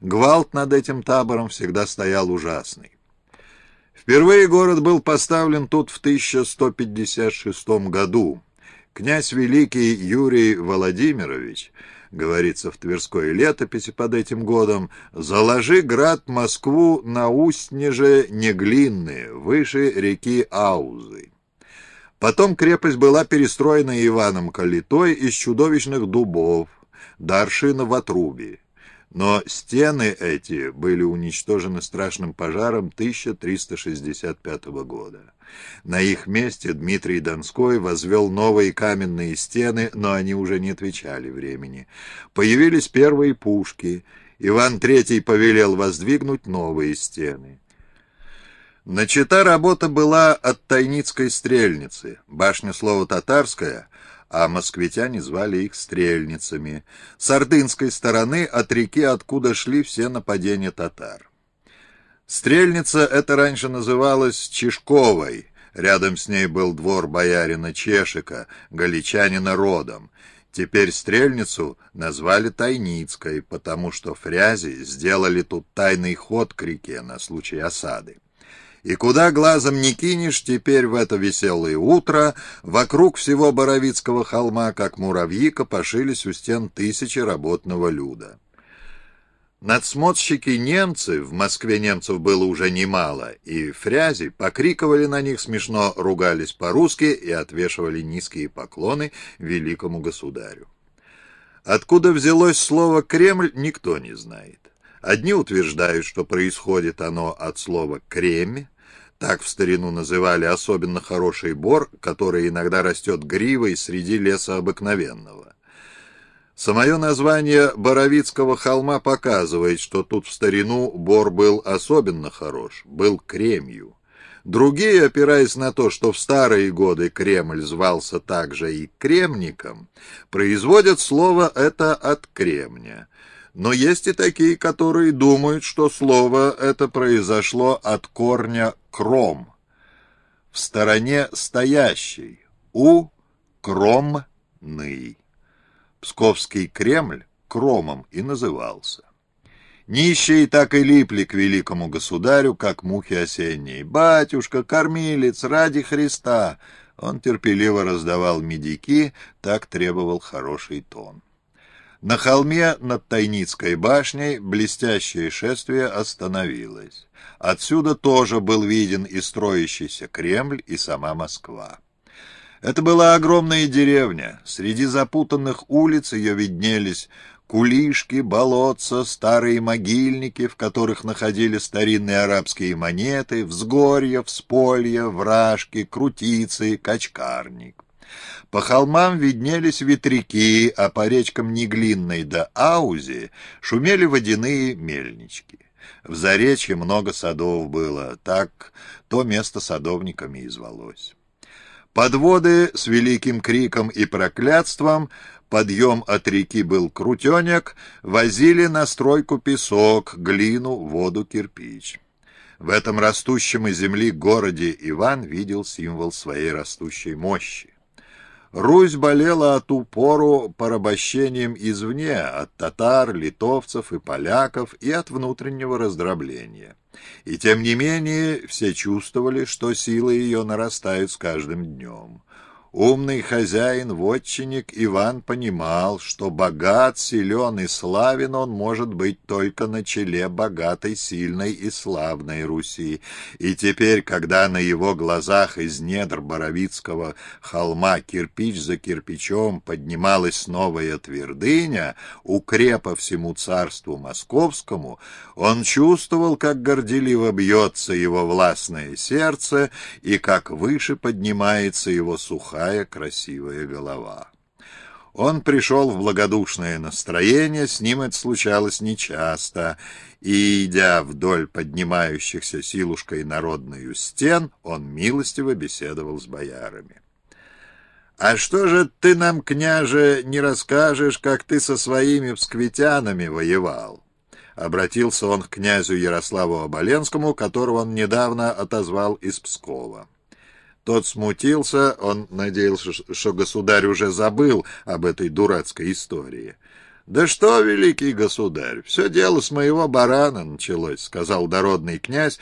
Гвалт над этим табором всегда стоял ужасный. Впервые город был поставлен тут в 1156 году. Князь Великий Юрий Владимирович, говорится в Тверской летописи под этим годом, «заложи град Москву на устниже Неглинные, выше реки Аузы». Потом крепость была перестроена Иваном Калитой из чудовищных дубов, до в отрубе. Но стены эти были уничтожены страшным пожаром 1365 года. На их месте Дмитрий Донской возвел новые каменные стены, но они уже не отвечали времени. Появились первые пушки. Иван III повелел воздвигнуть новые стены. Начата работа была от Тайницкой стрельницы. Башня слово «татарская» а москвитяне звали их стрельницами, с ордынской стороны от реки, откуда шли все нападения татар. Стрельница это раньше называлась Чешковой, рядом с ней был двор боярина Чешика, галичанина родом. Теперь стрельницу назвали Тайницкой, потому что фрязи сделали тут тайный ход к реке на случай осады. И куда глазом не кинешь, теперь в это веселое утро вокруг всего Боровицкого холма, как муравьи, копошились у стен тысячи работного люда. Надсмотрщики немцы, в Москве немцев было уже немало, и фрязи покриковали на них, смешно ругались по-русски и отвешивали низкие поклоны великому государю. Откуда взялось слово «Кремль», никто не знает. Одни утверждают, что происходит оно от слова «кремь», так в старину называли особенно хороший бор, который иногда растет гривой среди леса обыкновенного. Самое название Боровицкого холма показывает, что тут в старину бор был особенно хорош, был кремью. Другие, опираясь на то, что в старые годы Кремль звался также и кремником, производят слово это от кремня. Но есть и такие, которые думают, что слово это произошло от корня «кром», в стороне стоящий, у кромный. Псковский Кремль кромом и назывался. Нищие так и липли к великому государю, как мухи осенние. «Батюшка, кормилец, ради Христа!» Он терпеливо раздавал медики, так требовал хороший тон. На холме над Тайницкой башней блестящее шествие остановилось. Отсюда тоже был виден и строящийся Кремль, и сама Москва. Это была огромная деревня. Среди запутанных улиц ее виднелись кулишки, болотца, старые могильники, в которых находили старинные арабские монеты, взгорья, всполья, вражки, крутицы, качкарник. По холмам виднелись ветряки, а по речкам Неглинной да Аузи шумели водяные мельнички. В Заречье много садов было, так то место садовниками и звалось. Подводы с великим криком и проклятством, подъем от реки был крутенек, возили на стройку песок, глину, воду, кирпич. В этом растущем из земли городе Иван видел символ своей растущей мощи. Русь болела от упору порабощением извне, от татар, литовцев и поляков и от внутреннего раздробления. И тем не менее все чувствовали, что силы ее нарастают с каждым днем. Умный хозяин, вотчинник Иван понимал, что богат, силен и славен он может быть только на челе богатой, сильной и славной Руси. И теперь, когда на его глазах из недр Боровицкого холма кирпич за кирпичом поднималась новая твердыня, укрепа всему царству московскому, он чувствовал, как горделиво бьется его властное сердце и как выше поднимается его сухая сухая красивая голова. Он пришел в благодушное настроение, с ним это случалось нечасто, и, идя вдоль поднимающихся силушкой народную стен, он милостиво беседовал с боярами. «А что же ты нам, княже, не расскажешь, как ты со своими псквитянами воевал?» Обратился он к князю Ярославу Оболенскому, которого он недавно отозвал из Пскова. Тот смутился, он надеялся, что государь уже забыл об этой дурацкой истории. «Да что, великий государь, все дело с моего барана началось», — сказал дородный князь,